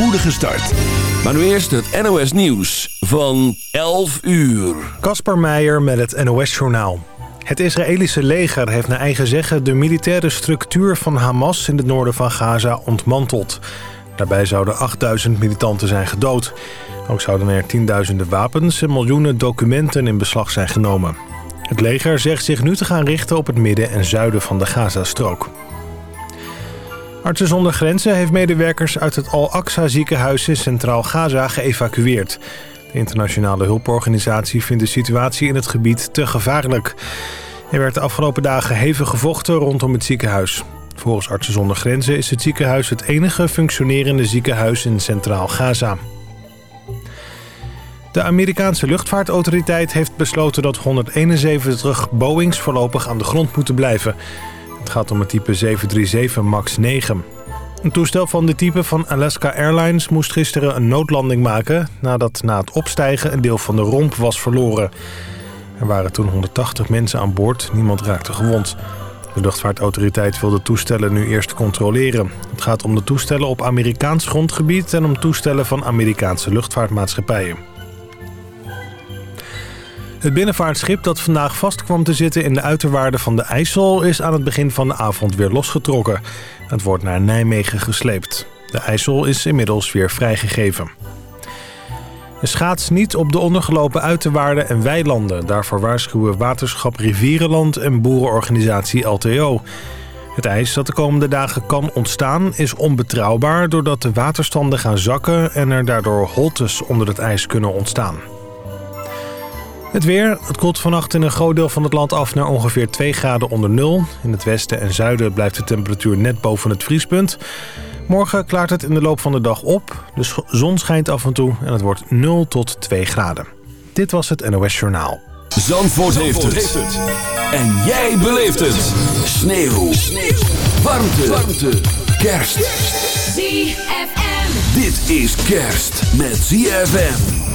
spoedige start. Maar nu eerst het NOS Nieuws van 11 uur. Kasper Meijer met het NOS Journaal. Het Israëlische leger heeft naar eigen zeggen de militaire structuur van Hamas in het noorden van Gaza ontmanteld. Daarbij zouden 8000 militanten zijn gedood. Ook zouden er tienduizenden wapens en miljoenen documenten in beslag zijn genomen. Het leger zegt zich nu te gaan richten op het midden en zuiden van de Gazastrook. Artsen zonder Grenzen heeft medewerkers uit het Al-Aqsa ziekenhuis in Centraal Gaza geëvacueerd. De internationale hulporganisatie vindt de situatie in het gebied te gevaarlijk. Er werd de afgelopen dagen hevig gevochten rondom het ziekenhuis. Volgens Artsen zonder Grenzen is het ziekenhuis het enige functionerende ziekenhuis in Centraal Gaza. De Amerikaanse luchtvaartautoriteit heeft besloten dat 171 Boeings voorlopig aan de grond moeten blijven. Het gaat om het type 737 MAX 9. Een toestel van de type van Alaska Airlines moest gisteren een noodlanding maken... nadat na het opstijgen een deel van de romp was verloren. Er waren toen 180 mensen aan boord, niemand raakte gewond. De luchtvaartautoriteit wil de toestellen nu eerst controleren. Het gaat om de toestellen op Amerikaans grondgebied... en om toestellen van Amerikaanse luchtvaartmaatschappijen. Het binnenvaartschip dat vandaag vast kwam te zitten in de uiterwaarden van de IJssel... is aan het begin van de avond weer losgetrokken. Het wordt naar Nijmegen gesleept. De IJssel is inmiddels weer vrijgegeven. Schaats niet op de ondergelopen uiterwaarden en weilanden. Daarvoor waarschuwen waterschap Rivierenland en boerenorganisatie LTO. Het ijs dat de komende dagen kan ontstaan is onbetrouwbaar... doordat de waterstanden gaan zakken en er daardoor holtes onder het ijs kunnen ontstaan. Het weer. Het koelt vannacht in een groot deel van het land af naar ongeveer 2 graden onder nul. In het westen en zuiden blijft de temperatuur net boven het vriespunt. Morgen klaart het in de loop van de dag op. De zon schijnt af en toe en het wordt 0 tot 2 graden. Dit was het NOS Journaal. Zandvoort, heeft, het. En jij beleeft het. Sneeuw. Sneeuw. Warmte. Warmte. Kerst. ZFM. Dit is kerst met ZFM.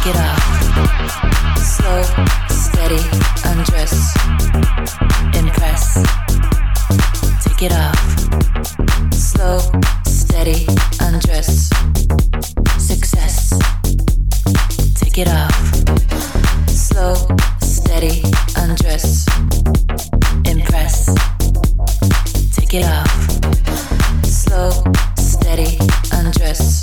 Take it off. Slow, steady, undress. Impress. Take it off. Slow, steady, undress. Success. Take it off. Slow, steady, undress. Impress. Take it off. Slow, steady, undress.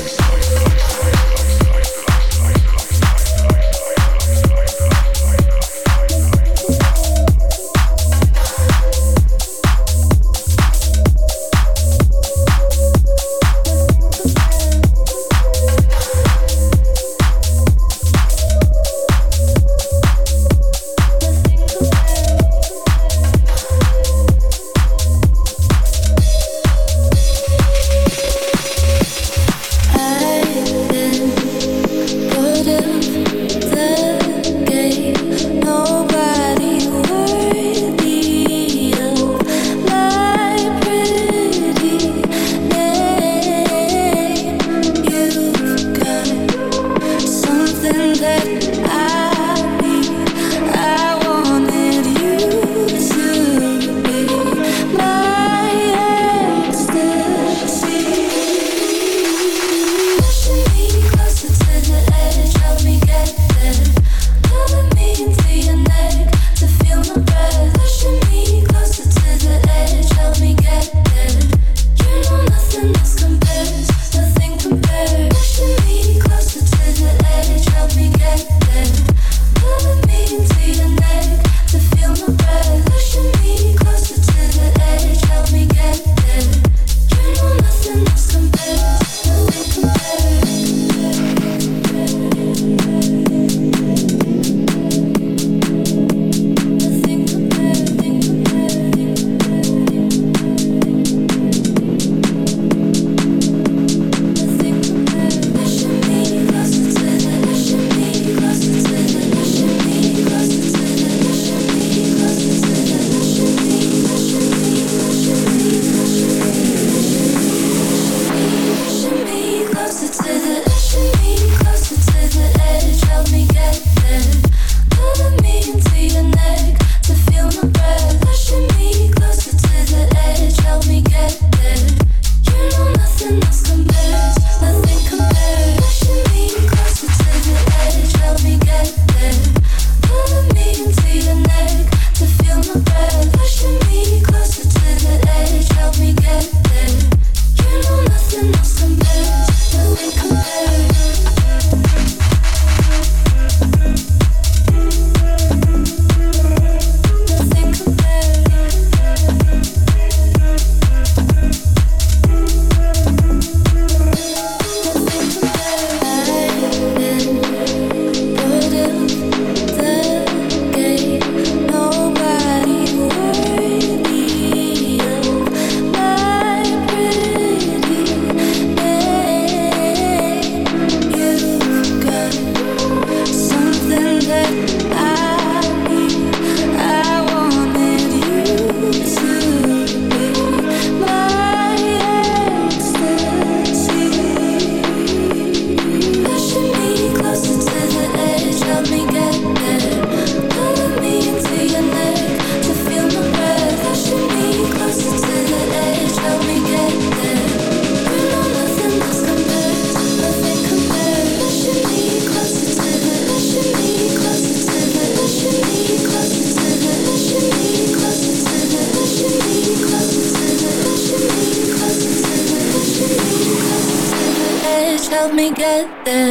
me get there.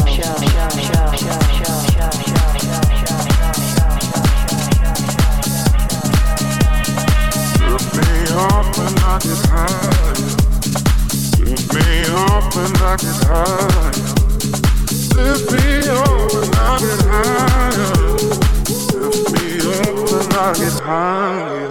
higher. Lift me up and I get higher. Oh,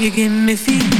You give me. Fever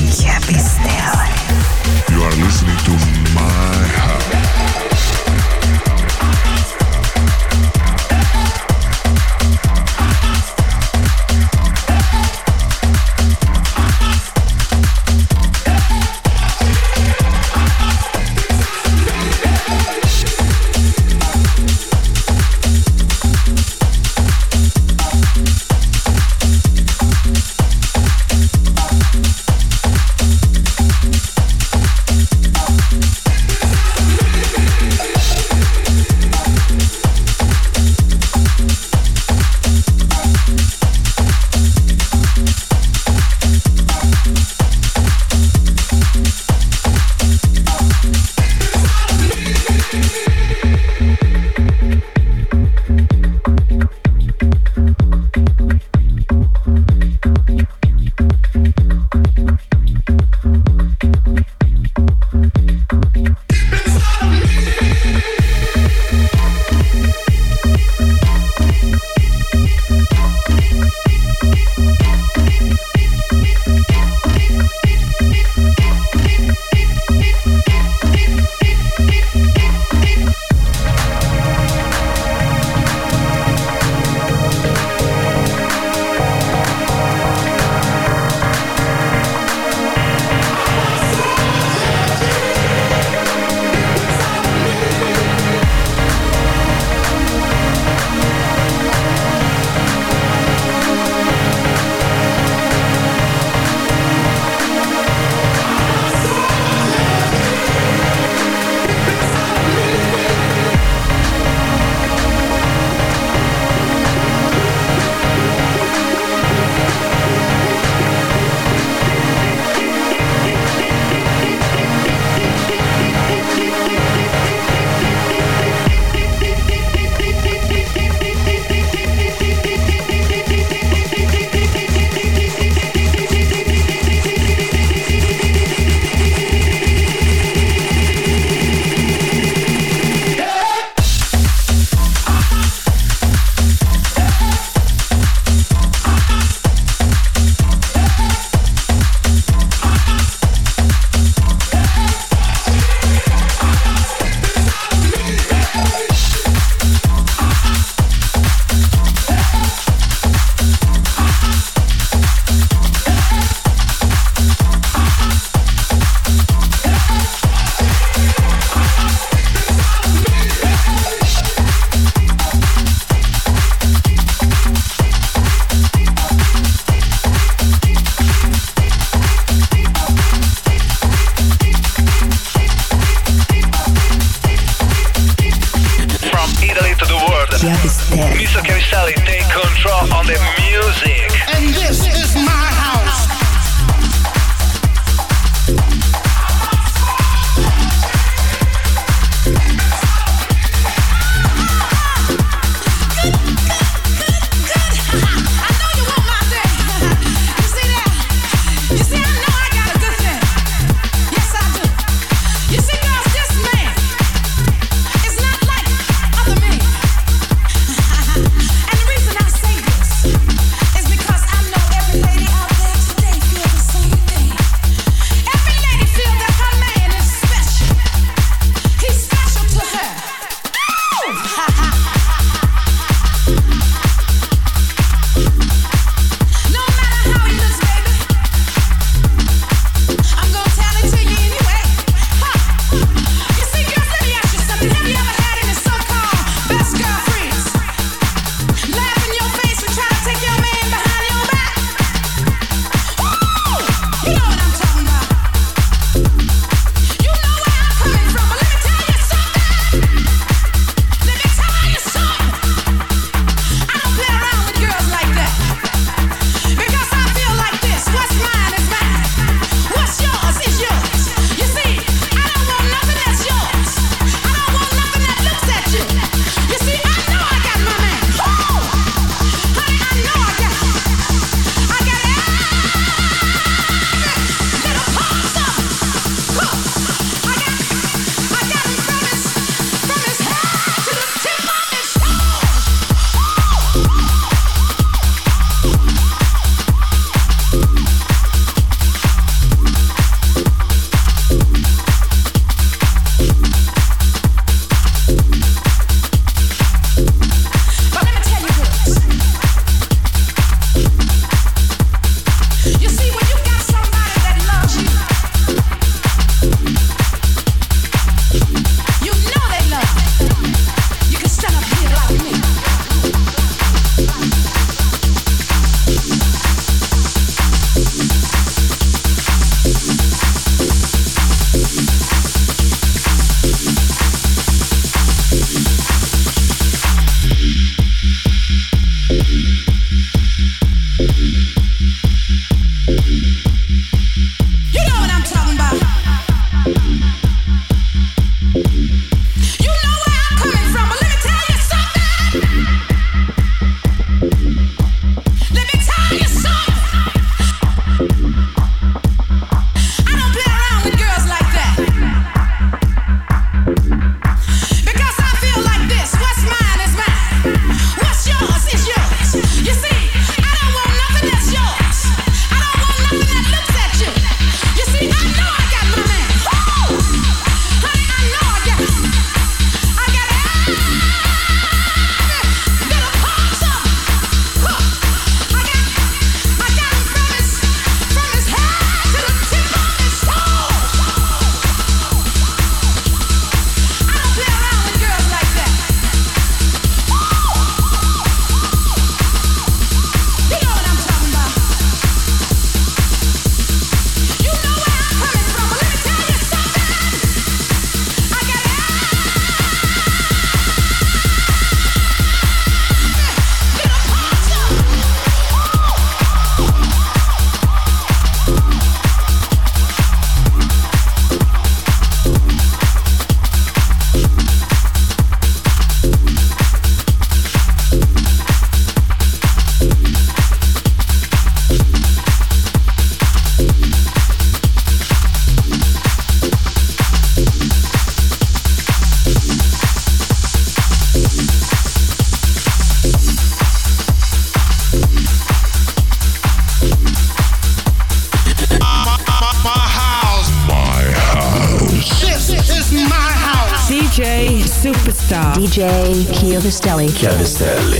Chiavistelli.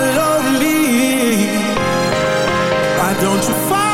follow me Why don't you follow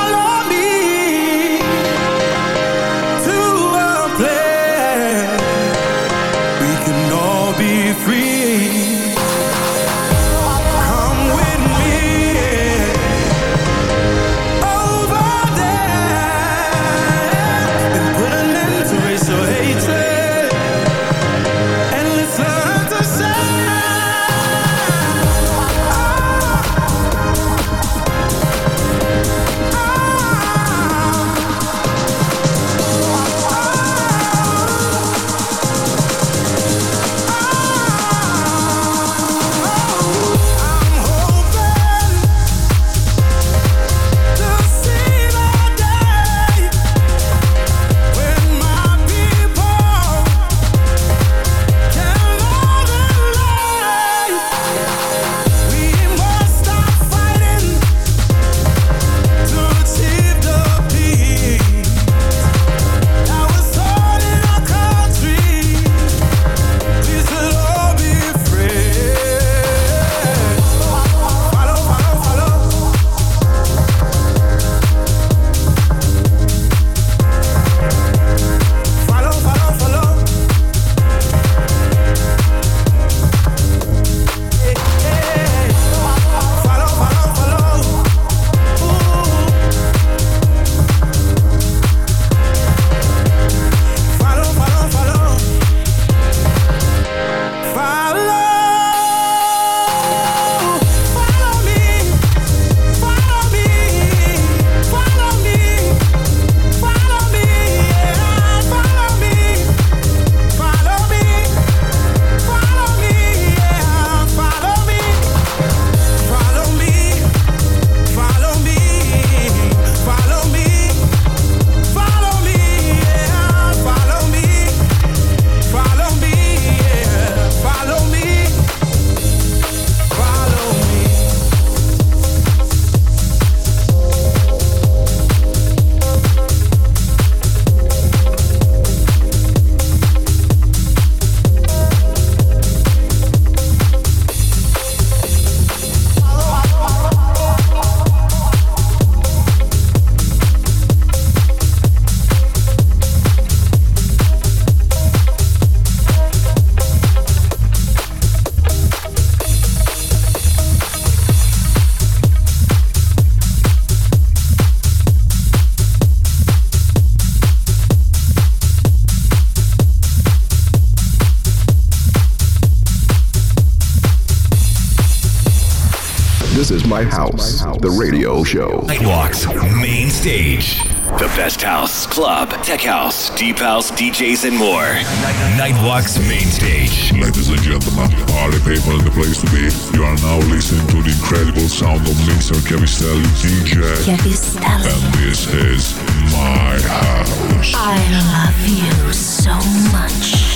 My House, the radio show. Nightwalk's main stage. The best house, club, tech house, deep house, DJs, and more. Nightwalk's main stage. Ladies and gentlemen, party people in the place to be. You are now listening to the incredible sound of Mr. Chiavistelli DJ. Chiavistelli. And this is my house. I love you so much.